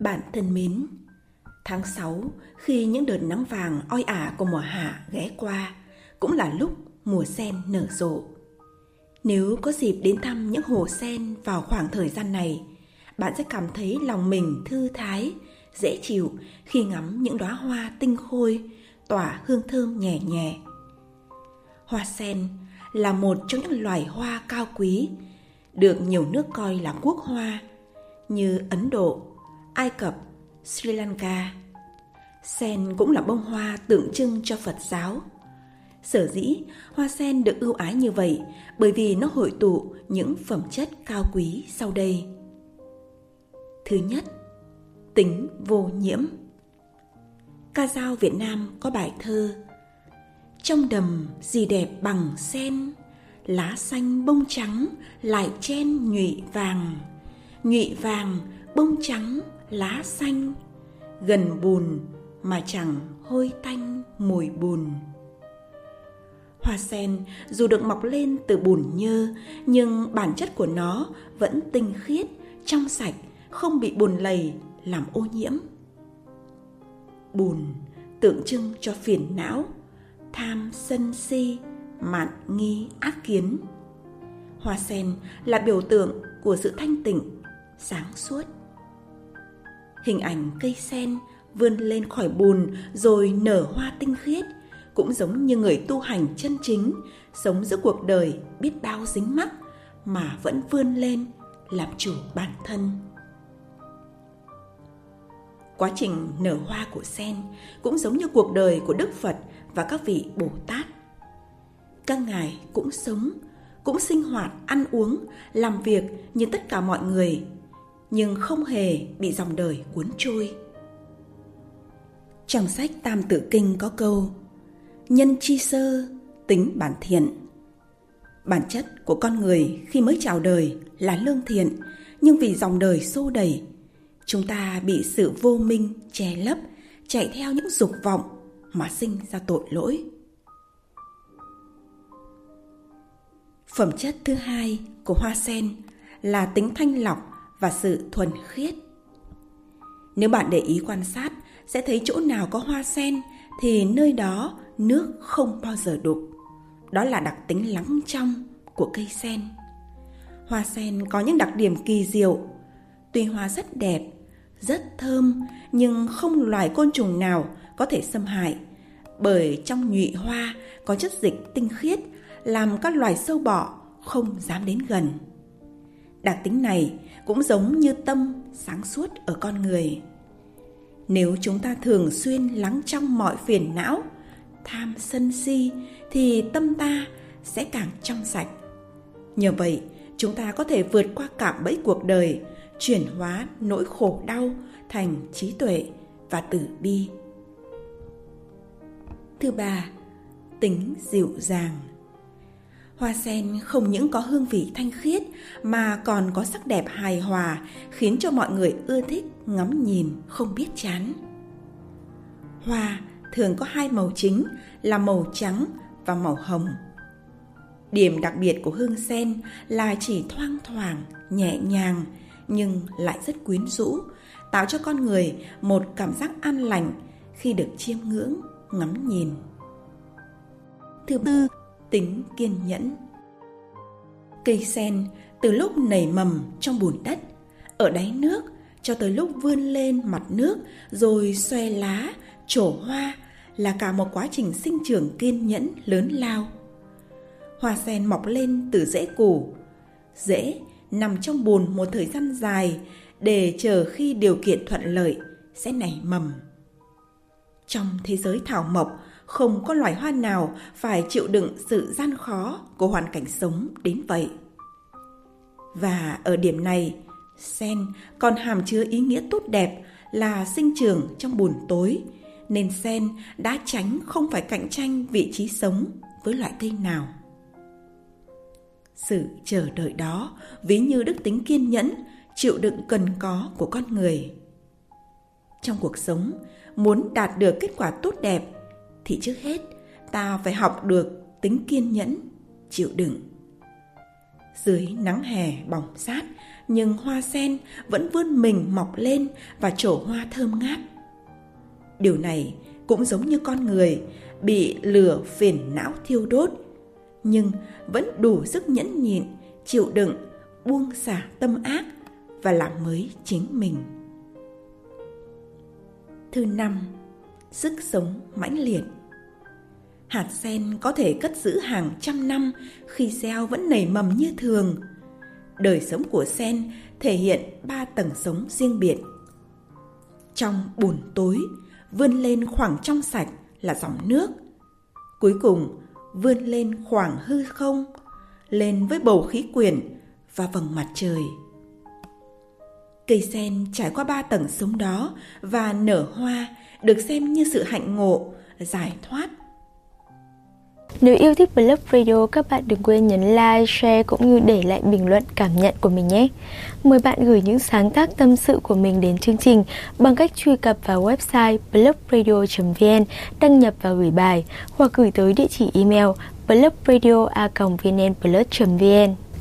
Bạn thân mến, tháng 6 khi những đợt nắng vàng oi ả của mùa hạ ghé qua cũng là lúc mùa sen nở rộ. Nếu có dịp đến thăm những hồ sen vào khoảng thời gian này, bạn sẽ cảm thấy lòng mình thư thái, dễ chịu khi ngắm những đóa hoa tinh khôi tỏa hương thơm nhẹ nhẹ. Hoa sen là một trong những loài hoa cao quý, được nhiều nước coi là quốc hoa như Ấn Độ, Ai Cập, Sri Lanka. Sen cũng là bông hoa tượng trưng cho Phật giáo. Sở dĩ hoa sen được ưu ái như vậy bởi vì nó hội tụ những phẩm chất cao quý sau đây. Thứ nhất, tính vô nhiễm. Ca dao Việt Nam có bài thơ Trong đầm gì đẹp bằng sen, lá xanh bông trắng lại chen nhụy vàng, nhụy vàng bông trắng, lá xanh, gần bùn mà chẳng hôi tanh mùi bùn. Hoa sen dù được mọc lên từ bùn nhơ, nhưng bản chất của nó vẫn tinh khiết, trong sạch, không bị bùn lầy, làm ô nhiễm. Bùn tượng trưng cho phiền não, tham sân si, mạn nghi ác kiến. Hoa sen là biểu tượng của sự thanh tịnh, sáng suốt hình ảnh cây sen vươn lên khỏi bùn rồi nở hoa tinh khiết, cũng giống như người tu hành chân chính, sống giữa cuộc đời biết bao dính mắc mà vẫn vươn lên làm chủ bản thân. Quá trình nở hoa của sen cũng giống như cuộc đời của đức phật và các vị bồ tát. Các ngài cũng sống, cũng sinh hoạt ăn uống, làm việc như tất cả mọi người nhưng không hề bị dòng đời cuốn trôi. Trong sách Tam Tự Kinh có câu Nhân chi sơ, tính bản thiện. Bản chất của con người khi mới chào đời là lương thiện, nhưng vì dòng đời xô đẩy, chúng ta bị sự vô minh che lấp, chạy theo những dục vọng mà sinh ra tội lỗi. Phẩm chất thứ hai của hoa sen là tính thanh lọc và sự thuần khiết. Nếu bạn để ý quan sát, sẽ thấy chỗ nào có hoa sen thì nơi đó nước không bao giờ đục. Đó là đặc tính lắng trong của cây sen. Hoa sen có những đặc điểm kỳ diệu. Tuy hoa rất đẹp, rất thơm nhưng không loài côn trùng nào có thể xâm hại bởi trong nhụy hoa có chất dịch tinh khiết làm các loài sâu bọ không dám đến gần. Đặc tính này cũng giống như tâm sáng suốt ở con người. Nếu chúng ta thường xuyên lắng trong mọi phiền não, tham sân si thì tâm ta sẽ càng trong sạch. Nhờ vậy, chúng ta có thể vượt qua cạm bẫy cuộc đời, chuyển hóa nỗi khổ đau thành trí tuệ và tử bi. Thứ ba, tính dịu dàng. Hoa sen không những có hương vị thanh khiết mà còn có sắc đẹp hài hòa khiến cho mọi người ưa thích ngắm nhìn không biết chán. Hoa thường có hai màu chính là màu trắng và màu hồng. Điểm đặc biệt của hương sen là chỉ thoang thoảng, nhẹ nhàng nhưng lại rất quyến rũ, tạo cho con người một cảm giác an lành khi được chiêm ngưỡng, ngắm nhìn. Thứ tư, tính kiên nhẫn. Cây sen từ lúc nảy mầm trong bùn đất, ở đáy nước cho tới lúc vươn lên mặt nước rồi xoe lá, trổ hoa là cả một quá trình sinh trưởng kiên nhẫn lớn lao. Hoa sen mọc lên từ rễ củ, rễ nằm trong bùn một thời gian dài để chờ khi điều kiện thuận lợi sẽ nảy mầm. Trong thế giới thảo mộc, không có loài hoa nào phải chịu đựng sự gian khó của hoàn cảnh sống đến vậy. Và ở điểm này, sen còn hàm chứa ý nghĩa tốt đẹp là sinh trưởng trong bùn tối, nên sen đã tránh không phải cạnh tranh vị trí sống với loại cây nào. Sự chờ đợi đó ví như đức tính kiên nhẫn, chịu đựng cần có của con người. Trong cuộc sống, muốn đạt được kết quả tốt đẹp thì trước hết ta phải học được tính kiên nhẫn, chịu đựng. Dưới nắng hè bỏng sát, nhưng hoa sen vẫn vươn mình mọc lên và trổ hoa thơm ngát. Điều này cũng giống như con người bị lửa phiền não thiêu đốt, nhưng vẫn đủ sức nhẫn nhịn, chịu đựng, buông xả tâm ác và làm mới chính mình. Thứ năm, sức sống mãnh liệt. Hạt sen có thể cất giữ hàng trăm năm khi gieo vẫn nảy mầm như thường. Đời sống của sen thể hiện ba tầng sống riêng biệt. Trong bùn tối, vươn lên khoảng trong sạch là dòng nước. Cuối cùng, vươn lên khoảng hư không, lên với bầu khí quyển và vầng mặt trời. Cây sen trải qua ba tầng sống đó và nở hoa được xem như sự hạnh ngộ, giải thoát nếu yêu thích Blog Radio, các bạn đừng quên nhấn like, share cũng như để lại bình luận cảm nhận của mình nhé. Mời bạn gửi những sáng tác tâm sự của mình đến chương trình bằng cách truy cập vào website blogradio.vn, đăng nhập và gửi bài hoặc gửi tới địa chỉ email blogradio.vnplus.vn.